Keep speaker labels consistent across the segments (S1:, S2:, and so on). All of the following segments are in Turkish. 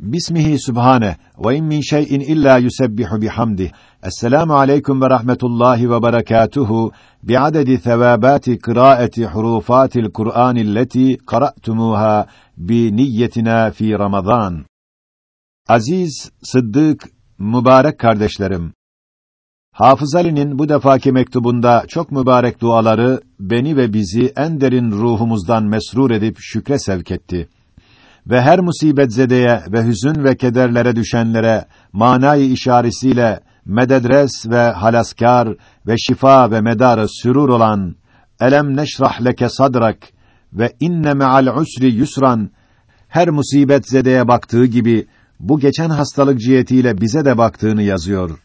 S1: Bismihi subhane ve in min şey'in illa yusebbihu bihamdih. Esselamu aleyküm ve rahmetullahi ve berekatuhu bi'adedi thevabati kıraati hurufatil Kur'anilleti qara'tumuha bi niyyetina fi Ramazan. Aziz, sıddık, mübarek kardeşlerim. Hafız Ali'nin bu defaki mektubunda çok mübarek duaları beni ve bizi en derin ruhumuzdan mesrur edip şükre sevk etti ve her musibet zedeye ve hüzün ve kederlere düşenlere manayı işaretiyle mededres ve halaskar ve şifa ve medarı sürur olan elem neşrah leke sadrak ve inne me'al usri yusran her musibet zedeye baktığı gibi bu geçen hastalık cihetiyle bize de baktığını yazıyor.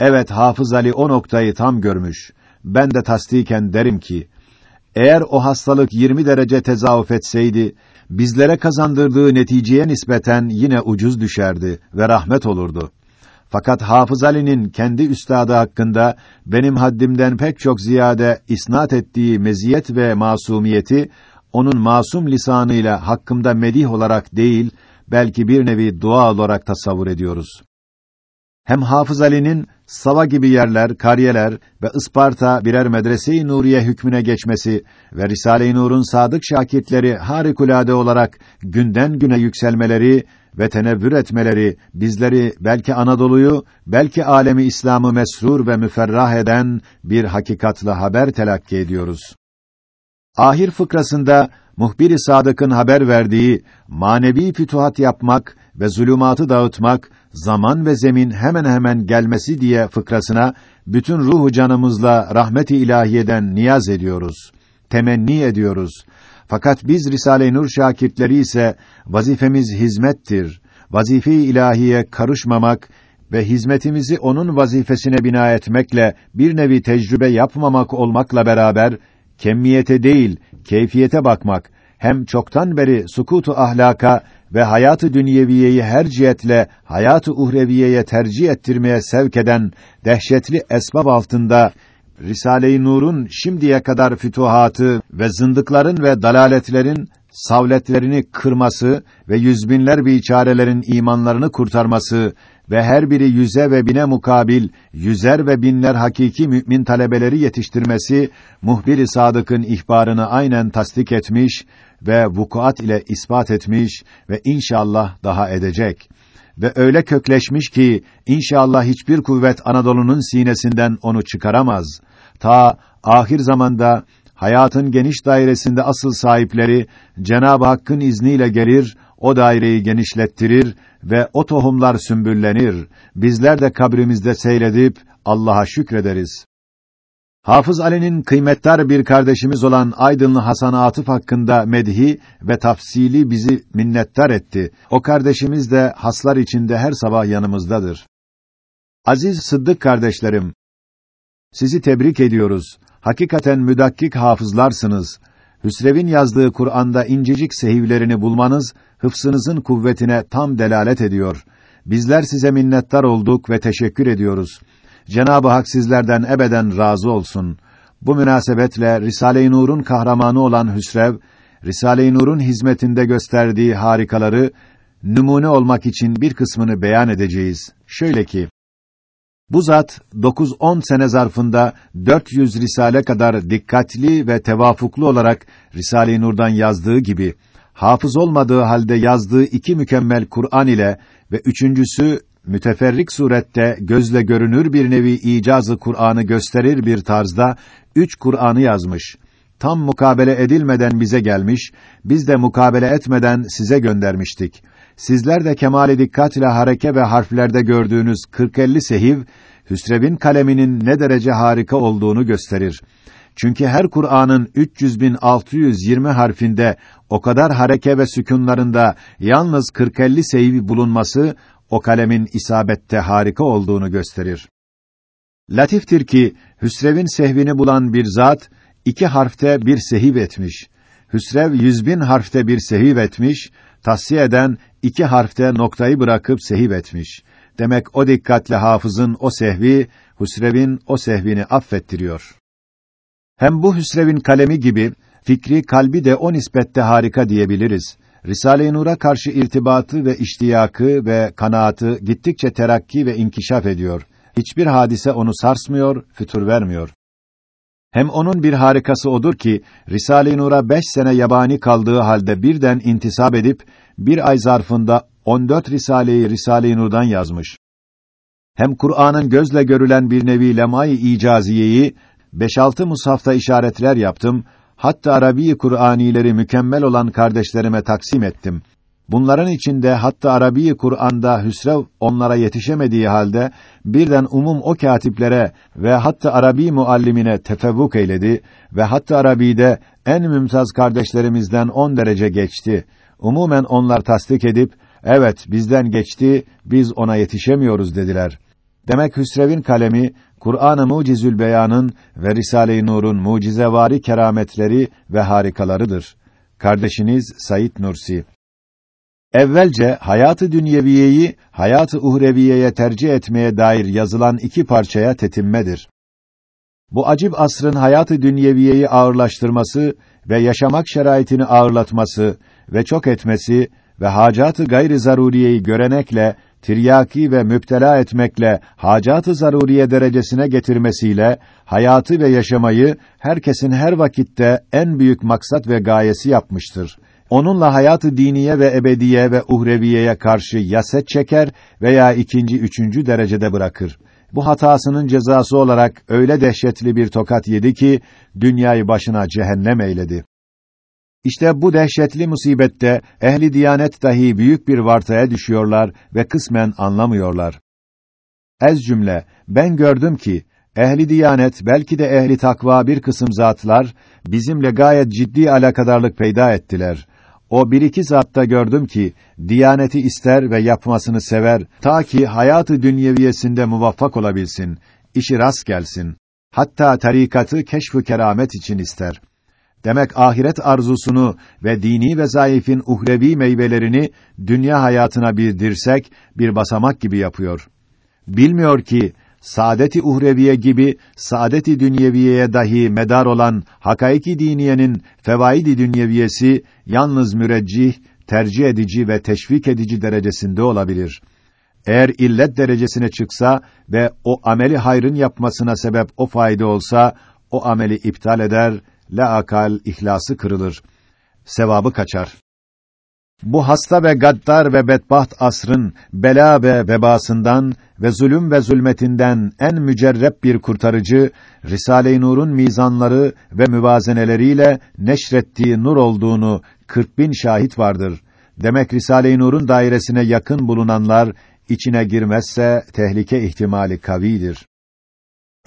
S1: Evet Hafız Ali o noktayı tam görmüş. Ben de tasdiken derim ki eğer o hastalık 20 derece tezahüf etseydi bizlere kazandırdığı neticeye nispeten yine ucuz düşerdi ve rahmet olurdu. Fakat Hafız Ali'nin kendi üstadı hakkında benim haddimden pek çok ziyade isnat ettiği meziyet ve masumiyeti onun masum lisanıyla hakkımda medih olarak değil belki bir nevi dua olarak tasavvur ediyoruz. Hem Hafız Ali'nin Sava gibi yerler, kariyeler ve Isparta birer medrese-i nuriye hükmüne geçmesi ve Risale-i Nur'un sadık şakirtleri harikulade olarak günden güne yükselmeleri ve tenevvür etmeleri bizleri belki Anadolu'yu, belki alemi İslam'ı mesrur ve müferrah eden bir hakikatla haber telakki ediyoruz. Ahir fıkrasında muhbir-i sadıkın haber verdiği manevi fütuhat yapmak ve zulümatı dağıtmak zaman ve zemin hemen hemen gelmesi diye fıkrasına bütün ruhu canımızla rahmet-i ilahiyeden niyaz ediyoruz. Temenni ediyoruz. Fakat biz Risale-i Nur şakirtleri ise vazifemiz hizmettir. Vazife-i ilahiye karışmamak ve hizmetimizi onun vazifesine bina etmekle bir nevi tecrübe yapmamak olmakla beraber kemmiyete değil, keyfiyete bakmak hem çoktan beri sukutu ahlaka ve hayatı dünyeviyeyi her cihetle hayatı uhreviyeye tercih ettirmeye sevk eden dehşetli esbab altında Risale-i Nur'un şimdiye kadar fütuhatı ve zındıkların ve dalaletlerin savletlerini kırması ve yüzbinler biçarelerin imanlarını kurtarması ve her biri yüze ve bine mukabil yüzer ve binler hakiki mümin talebeleri yetiştirmesi muhbir-i sadıkın ihbarını aynen tasdik etmiş ve vukuat ile ispat etmiş ve inşallah daha edecek ve öyle kökleşmiş ki inşallah hiçbir kuvvet Anadolu'nun sinesinden onu çıkaramaz. Ta ahir zamanda hayatın geniş dairesinde asıl sahipleri Cenab-ı Hakk'ın izniyle gelir, o daireyi genişlettirir ve o tohumlar sümbüllenir. Bizler de kabrimizde seyredip Allah'a şükrederiz. Hafız Ali'nin kıymetdar bir kardeşimiz olan Aydınlı Hasan Atıf hakkında medhi ve tafsili bizi minnettar etti. O kardeşimiz de haslar içinde her sabah yanımızdadır. Aziz Sıddık kardeşlerim, sizi tebrik ediyoruz. Hakikaten müdakkik hafızlarsınız. Hüsrev'in yazdığı Kur'an'da incecik sehivlerini bulmanız hıfsınızın kuvvetine tam delalet ediyor. Bizler size minnettar olduk ve teşekkür ediyoruz. Cenab-ı Hak sizlerden ebeden razı olsun. Bu münasebetle Risale-i Nur'un kahramanı olan Hüsrev, Risale-i Nur'un hizmetinde gösterdiği harikaları numune olmak için bir kısmını beyan edeceğiz. Şöyle ki bu zat 9-10 sene zarfında 400 risale kadar dikkatli ve tevafuklu olarak Risale-i Nur'dan yazdığı gibi hafız olmadığı halde yazdığı iki mükemmel Kur'an ile ve üçüncüsü müteferrik surette gözle görünür bir nevi icazı Kur'an'ı gösterir bir tarzda üç Kur'an'ı yazmış. Tam mukabele edilmeden bize gelmiş, biz de mukabele etmeden size göndermiştik. Sizler de kemale dikkat ile hareke ve harflerde gördüğünüz 40-50 sehiv, Hüsrev'in kaleminin ne derece harika olduğunu gösterir. Çünkü her Kur'an'ın 300 bin 620 harfinde o kadar hareke ve sükunlarında yalnız 40-50 sehiv bulunması o kalemin isabette harika olduğunu gösterir. Latiftir ki Hüsrev'in sehvini bulan bir zat iki harfte bir sehiv etmiş. Hüsrev yüz bin harfte bir sehiv etmiş, tahsiye eden iki harfte noktayı bırakıp sehiv etmiş. Demek o dikkatle hafızın o sehvi, Hüsrev'in o sehvini affettiriyor. Hem bu Hüsrev'in kalemi gibi, fikri kalbi de o nispette harika diyebiliriz. Risale-i Nur'a karşı irtibatı ve iştiyakı ve kanaatı gittikçe terakki ve inkişaf ediyor. Hiçbir hadise onu sarsmıyor, fütur vermiyor. Hem onun bir harikası odur ki Risale-i Nur'a beş sene yabani kaldığı halde birden intisap edip bir ay zarfında 14 risaleyi Risale-i Nur'dan yazmış. Hem Kur'an'ın gözle görülen bir nevi lemay icaziyeyi 5-6 mushafta işaretler yaptım. Hatta Arabi Kur'anileri mükemmel olan kardeşlerime taksim ettim. Bunların içinde hatta Arabi Kur'an'da hüsrev onlara yetişemediği halde birden umum o katiplere ve hatta Arabi muallimine tefevvuk eyledi ve hatta Arabi'de en mümtaz kardeşlerimizden on derece geçti. Umumen onlar tasdik edip evet bizden geçti, biz ona yetişemiyoruz dediler. Demek Hüsrev'in kalemi Kur'an-ı Mucizül Beyan'ın ve Risale-i Nur'un mucizevari kerametleri ve harikalarıdır. Kardeşiniz Said Nursi Evvelce hayatı dünyeviyeyi hayatı uhreviyeye tercih etmeye dair yazılan iki parçaya tetimmedir. Bu acib asrın hayatı dünyeviyeyi ağırlaştırması ve yaşamak şeraitini ağırlatması ve çok etmesi ve hacatı gayri zaruriyeyi görenekle tiryaki ve müptela etmekle hacat-ı zaruriye derecesine getirmesiyle hayatı ve yaşamayı herkesin her vakitte en büyük maksat ve gayesi yapmıştır. Onunla hayatı diniye ve ebediye ve uhreviyeye karşı yaset çeker veya ikinci, üçüncü derecede bırakır. Bu hatasının cezası olarak öyle dehşetli bir tokat yedi ki dünyayı başına cehennem eyledi. İşte bu dehşetli musibette ehli diyanet dahi büyük bir vartaya düşüyorlar ve kısmen anlamıyorlar. Ez cümle ben gördüm ki ehli diyanet belki de ehli takva bir kısım zatlar bizimle gayet ciddi alakadarlık peyda ettiler. O bir iki zatta gördüm ki diyaneti ister ve yapmasını sever ta ki hayatı dünyeviyesinde muvaffak olabilsin, işi rast gelsin. Hatta tarikatı keşf keramet için ister. Demek ahiret arzusunu ve dini ve zayıfin uhrevi meyvelerini dünya hayatına bir dirsek, bir basamak gibi yapıyor. Bilmiyor ki saadeti uhreviye gibi saadeti dünyeviyeye dahi medar olan hakaiki diniyenin fevaidi dünyeviyesi yalnız müreccih, tercih edici ve teşvik edici derecesinde olabilir. Eğer illet derecesine çıksa ve o ameli hayrın yapmasına sebep o fayda olsa, o ameli iptal eder la akal ihlası kırılır. Sevabı kaçar. Bu hasta ve gaddar ve bedbaht asrın bela ve vebasından ve zulüm ve zulmetinden en mücerrep bir kurtarıcı Risale-i Nur'un mizanları ve müvazeneleriyle neşrettiği nur olduğunu 40 bin şahit vardır. Demek Risale-i Nur'un dairesine yakın bulunanlar içine girmezse tehlike ihtimali kavidir.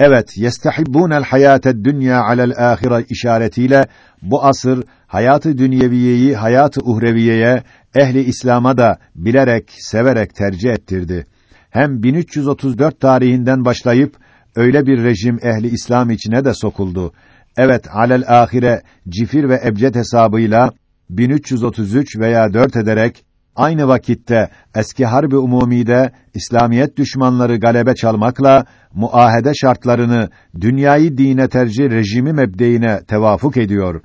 S1: Evet, yestehibbûnel hayâted dünya alel âhire işaretiyle bu asır hayatı dünyeviyeyi hayatı uhreviyeye ehli İslam'a da bilerek, severek tercih ettirdi. Hem 1334 tarihinden başlayıp öyle bir rejim ehli İslam içine de sokuldu. Evet, alel ahire cifir ve ebced hesabıyla 1333 veya 4 ederek aynı vakitte eski harbi umumide İslamiyet düşmanları galebe çalmakla muahede şartlarını dünyayı dine tercih rejimi mebdeine tevafuk ediyor.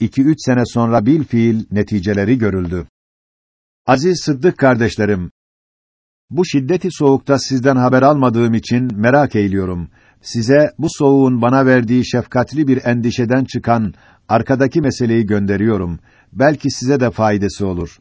S1: 2-3 sene sonra bil fiil neticeleri görüldü. Aziz Sıddık kardeşlerim, bu şiddeti soğukta sizden haber almadığım için merak eyliyorum. Size bu soğuğun bana verdiği şefkatli bir endişeden çıkan arkadaki meseleyi gönderiyorum. Belki size de faydası olur.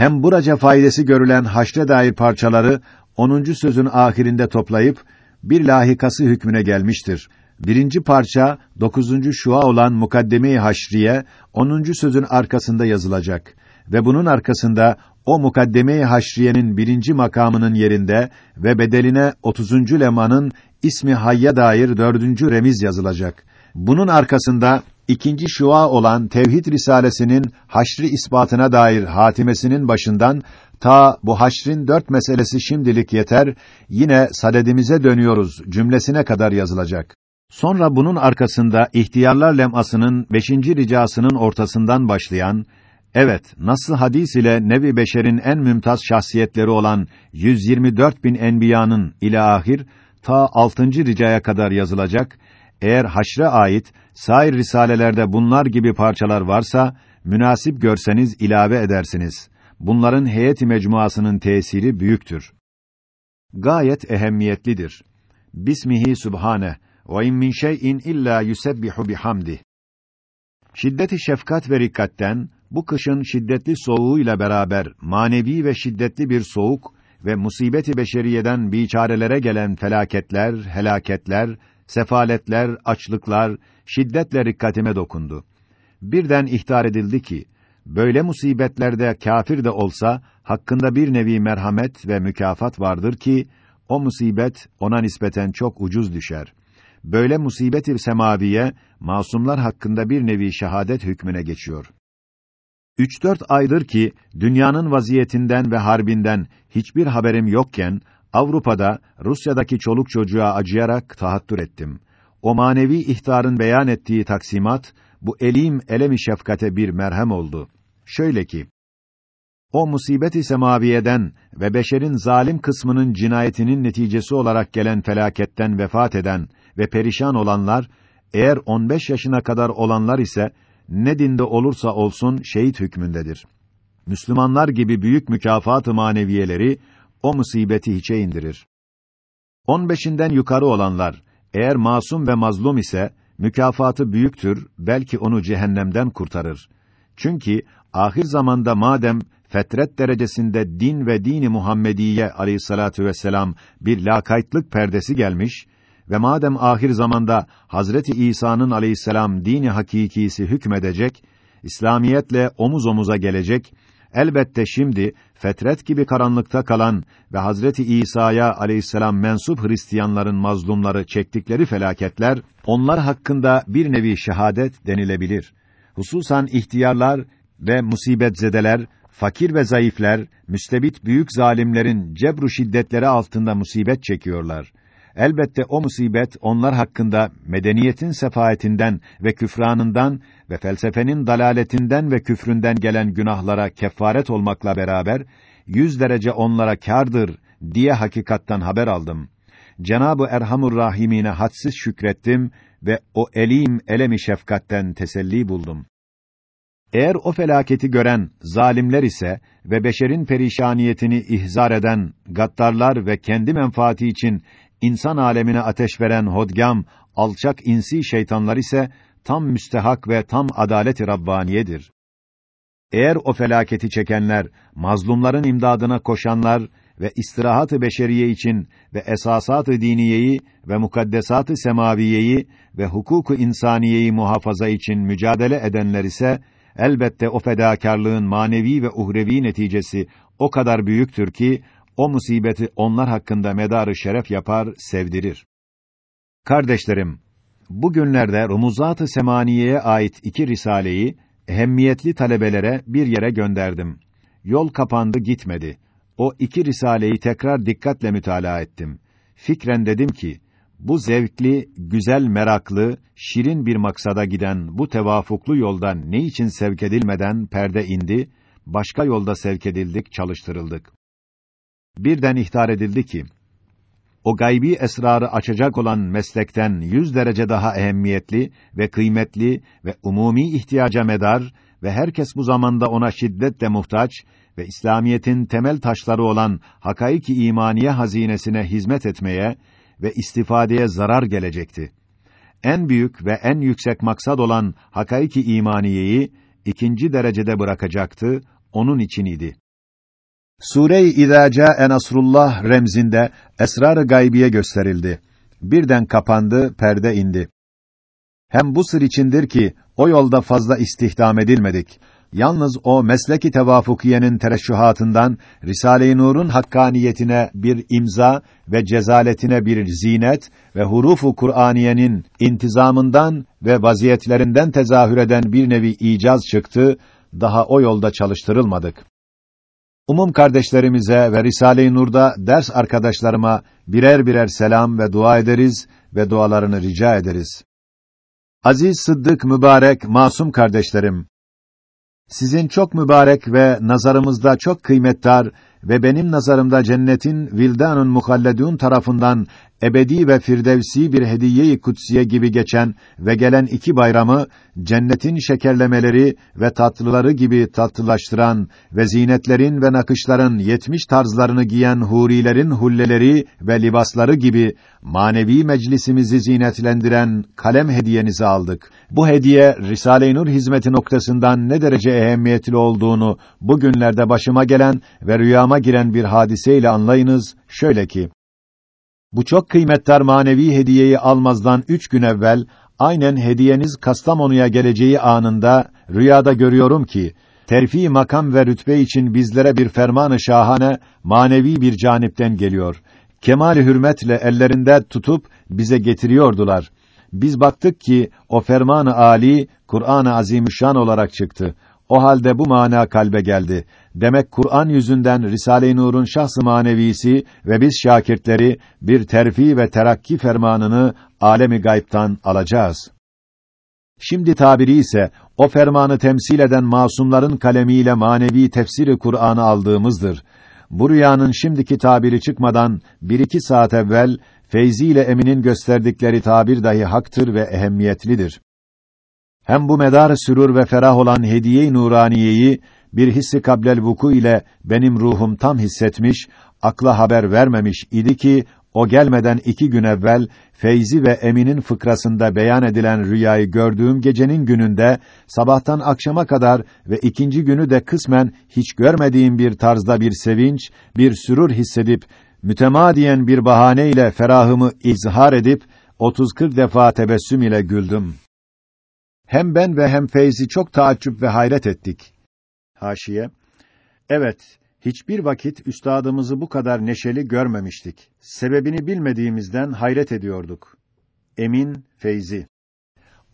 S1: Hem buraca faydası görülen haşre dair parçaları 10. sözün ahirinde toplayıp bir lahikası hükmüne gelmiştir. Birinci parça dokuzuncu şua olan mukaddeme-i haşriye onuncu sözün arkasında yazılacak ve bunun arkasında o mukaddeme-i haşriyenin birinci makamının yerinde ve bedeline otuzuncu lemanın ismi hayya dair dördüncü remiz yazılacak. Bunun arkasında ikinci şua olan Tevhid Risalesinin haşri ispatına dair hatimesinin başından ta bu haşrin dört meselesi şimdilik yeter, yine sadedimize dönüyoruz cümlesine kadar yazılacak. Sonra bunun arkasında ihtiyarlar lemasının beşinci ricasının ortasından başlayan, evet, nasıl hadis ile nevi beşerin en mümtaz şahsiyetleri olan 124 bin enbiyanın ile ahir, ta altıncı ricaya kadar yazılacak, eğer haşre ait, sair risalelerde bunlar gibi parçalar varsa, münasip görseniz ilave edersiniz. Bunların heyet-i mecmuasının tesiri büyüktür. Gayet ehemmiyetlidir. Bismihi subhane ve in min şey'in illa yusebbihu bihamdi. Şiddeti şefkat ve rikkatten bu kışın şiddetli soğuğuyla beraber manevi ve şiddetli bir soğuk ve musibeti beşeriyeden biçarelere gelen felaketler, helaketler, sefaletler, açlıklar şiddetle rikkatime dokundu. Birden ihtar edildi ki böyle musibetlerde kâfir de olsa hakkında bir nevi merhamet ve mükafat vardır ki o musibet ona nispeten çok ucuz düşer. Böyle musibet-i semaviye masumlar hakkında bir nevi şehadet hükmüne geçiyor. Üç dört aydır ki dünyanın vaziyetinden ve harbinden hiçbir haberim yokken Avrupa'da Rusya'daki çoluk çocuğa acıyarak tahattür ettim. O manevi ihtarın beyan ettiği taksimat bu elim elemi şefkate bir merhem oldu. Şöyle ki o musibet-i semaviyeden ve beşerin zalim kısmının cinayetinin neticesi olarak gelen felaketten vefat eden ve perişan olanlar eğer 15 yaşına kadar olanlar ise ne dinde olursa olsun şehit hükmündedir. Müslümanlar gibi büyük mükafat-ı maneviyeleri o musibeti hiçe indirir. 15'inden yukarı olanlar eğer masum ve mazlum ise mükafatı büyüktür, belki onu cehennemden kurtarır. Çünkü ahir zamanda madem fetret derecesinde din ve dini Muhammediye aleyhissalatu vesselam bir lakaytlık perdesi gelmiş ve madem ahir zamanda Hazreti İsa'nın aleyhisselam dini hakikisi hükmedecek, İslamiyetle omuz omuza gelecek, elbette şimdi fetret gibi karanlıkta kalan ve Hazreti İsa'ya aleyhisselam mensup Hristiyanların mazlumları çektikleri felaketler onlar hakkında bir nevi şehadet denilebilir. Hususan ihtiyarlar ve musibetzedeler, fakir ve zayıflar, müstebit büyük zalimlerin cebru şiddetleri altında musibet çekiyorlar. Elbette o musibet onlar hakkında medeniyetin sefaetinden ve küfranından ve felsefenin dalaletinden ve küfründen gelen günahlara kefaret olmakla beraber yüz derece onlara kârdır diye hakikattan haber aldım. Cenabı Erhamur Rahimine hadsiz şükrettim ve o elim elemi şefkatten teselli buldum. Eğer o felaketi gören zalimler ise ve beşerin perişaniyetini ihzar eden gaddarlar ve kendi menfaati için insan alemine ateş veren hodgam, alçak insi şeytanlar ise tam müstehak ve tam adalet-i rabbaniyedir. Eğer o felaketi çekenler, mazlumların imdadına koşanlar ve istirahat-ı beşeriye için ve esasat-ı diniyeyi ve mukaddesat-ı semaviyeyi ve hukuku insaniyeyi muhafaza için mücadele edenler ise elbette o fedakarlığın manevi ve uhrevi neticesi o kadar büyüktür ki o musibeti onlar hakkında medarı şeref yapar, sevdirir. Kardeşlerim, bugünlerde Rumuzat-ı Semaniye'ye ait iki risaleyi ehemmiyetli talebelere bir yere gönderdim. Yol kapandı, gitmedi. O iki risaleyi tekrar dikkatle mütalaa ettim. Fikren dedim ki, bu zevkli, güzel, meraklı, şirin bir maksada giden bu tevafuklu yoldan ne için sevk edilmeden perde indi, başka yolda sevk edildik, çalıştırıldık. Birden ihtar edildi ki, o gaybi esrarı açacak olan meslekten yüz derece daha ehemmiyetli ve kıymetli ve umumi ihtiyaca medar ve herkes bu zamanda ona şiddetle muhtaç ve İslamiyetin temel taşları olan hakaiki imaniye hazinesine hizmet etmeye ve istifadeye zarar gelecekti. En büyük ve en yüksek maksad olan hakaiki imaniyeyi ikinci derecede bırakacaktı, onun için idi. Sure-i İzâ câe Nasrullah remzinde esrar-ı gaybiye gösterildi. Birden kapandı, perde indi. Hem bu sır içindir ki o yolda fazla istihdam edilmedik. Yalnız o mesleki tevafukiyenin tereşşuhatından Risale-i Nur'un hakkaniyetine bir imza ve cezaletine bir zinet ve hurufu Kur'aniyenin intizamından ve vaziyetlerinden tezahür eden bir nevi icaz çıktı. Daha o yolda çalıştırılmadık. Umum kardeşlerimize ve Risale-i Nur'da ders arkadaşlarıma birer birer selam ve dua ederiz ve dualarını rica ederiz. Aziz Sıddık mübarek masum kardeşlerim, sizin çok mübarek ve nazarımızda çok kıymetdar ve benim nazarımda cennetin vildanun muhalledun tarafından ebedi ve firdevsi bir hediye-i kutsiye gibi geçen ve gelen iki bayramı cennetin şekerlemeleri ve tatlıları gibi tatlılaştıran ve zinetlerin ve nakışların yetmiş tarzlarını giyen hurilerin hulleleri ve libasları gibi manevi meclisimizi zinetlendiren kalem hediyenizi aldık. Bu hediye Risale-i Nur hizmeti noktasından ne derece ehemmiyetli olduğunu bugünlerde başıma gelen ve rüyama giren bir hadiseyle anlayınız. Şöyle ki bu çok kıymetli manevi hediyeyi almazdan üç gün evvel, aynen hediyeniz Kastamonu'ya geleceği anında, rüyada görüyorum ki, terfi makam ve rütbe için bizlere bir fermanı şahane, manevi bir canipten geliyor. Kemal hürmetle ellerinde tutup bize getiriyordular. Biz baktık ki o fermanı ali Kur'an-ı Azimüşşan olarak çıktı. O halde bu mana kalbe geldi. Demek Kur'an yüzünden Risale-i Nur'un şahs-ı manevisi ve biz şakirtleri bir terfi ve terakki fermanını alemi gaybtan alacağız. Şimdi tabiri ise o fermanı temsil eden masumların kalemiyle manevi tefsiri Kur'an'ı aldığımızdır. Bu rüyanın şimdiki tabiri çıkmadan bir iki saat evvel Feyzi ile Emin'in gösterdikleri tabir dahi haktır ve ehemmiyetlidir. Hem bu medar sürur ve ferah olan hediye-i nuraniyeyi bir hissi kablel vuku ile benim ruhum tam hissetmiş, akla haber vermemiş idi ki o gelmeden iki gün evvel Feyzi ve Emin'in fıkrasında beyan edilen rüyayı gördüğüm gecenin gününde sabahtan akşama kadar ve ikinci günü de kısmen hiç görmediğim bir tarzda bir sevinç, bir sürur hissedip mütemadiyen bir bahane ile ferahımı izhar edip 30-40 defa tebessüm ile güldüm. Hem ben ve hem Feyzi çok taaccüp ve hayret ettik. Haşiye Evet, hiçbir vakit üstadımızı bu kadar neşeli görmemiştik. Sebebini bilmediğimizden hayret ediyorduk. Emin Feyzi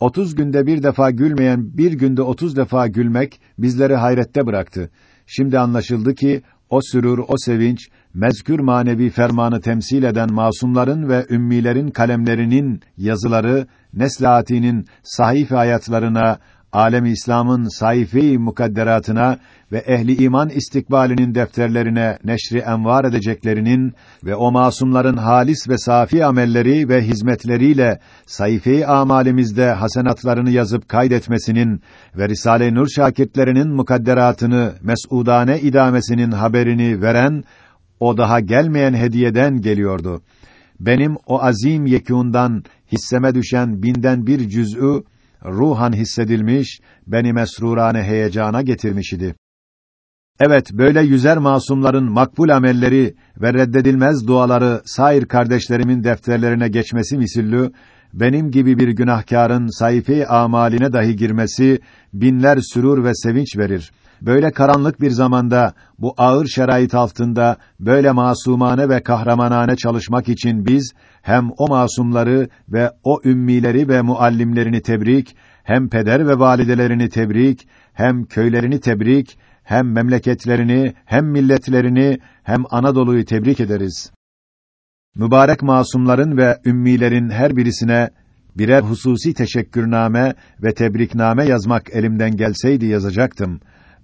S1: 30 günde bir defa gülmeyen bir günde 30 defa gülmek bizleri hayrette bıraktı. Şimdi anlaşıldı ki o sürur, o sevinç, mezkür manevi fermanı temsil eden masumların ve ümmilerin kalemlerinin yazıları, neslâtinin sahif hayatlarına, alem İslam'ın sayfi mukadderatına ve ehli iman istikbalinin defterlerine neşri envar edeceklerinin ve o masumların halis ve safi amelleri ve hizmetleriyle sayfi amalimizde hasenatlarını yazıp kaydetmesinin ve Risale-i Nur şakirtlerinin mukadderatını mes'udane idamesinin haberini veren o daha gelmeyen hediyeden geliyordu. Benim o azim yekûndan hisseme düşen binden bir cüz'ü ruhan hissedilmiş, beni mesrurane heyecana getirmiş idi. Evet, böyle yüzer masumların makbul amelleri ve reddedilmez duaları sair kardeşlerimin defterlerine geçmesi misillü, benim gibi bir günahkarın sayfi amaline dahi girmesi binler sürur ve sevinç verir. Böyle karanlık bir zamanda bu ağır şerait altında böyle masumane ve kahramanane çalışmak için biz hem o masumları ve o ümmileri ve muallimlerini tebrik, hem peder ve validelerini tebrik, hem köylerini tebrik, hem memleketlerini, hem milletlerini, hem Anadolu'yu tebrik ederiz. Mübarek masumların ve ümmilerin her birisine birer hususi teşekkürname ve tebrikname yazmak elimden gelseydi yazacaktım.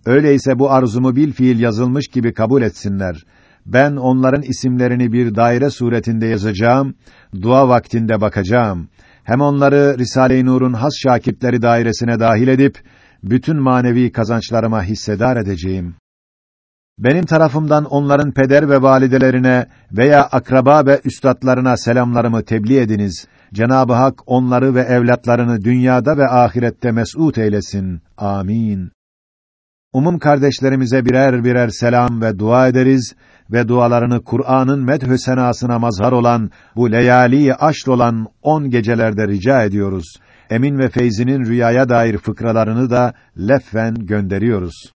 S1: Öyleyse bu arzumu bil fiil yazılmış gibi kabul etsinler. Ben onların isimlerini bir daire suretinde yazacağım, dua vaktinde bakacağım. Hem onları Risale-i Nur'un has şakirtleri dairesine dahil edip bütün manevi kazançlarıma hissedar edeceğim. Benim tarafımdan onların peder ve validelerine veya akraba ve üstadlarına selamlarımı tebliğ ediniz. Cenab-ı Hak onları ve evlatlarını dünyada ve ahirette mes'ud eylesin. Amin. Umum kardeşlerimize birer birer selam ve dua ederiz ve dualarını Kur'an'ın medhü senasına mazhar olan bu leyali aşr olan on gecelerde rica ediyoruz. Emin ve Feyzi'nin rüyaya dair fıkralarını da leffen gönderiyoruz.